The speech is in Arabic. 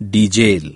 ديجيل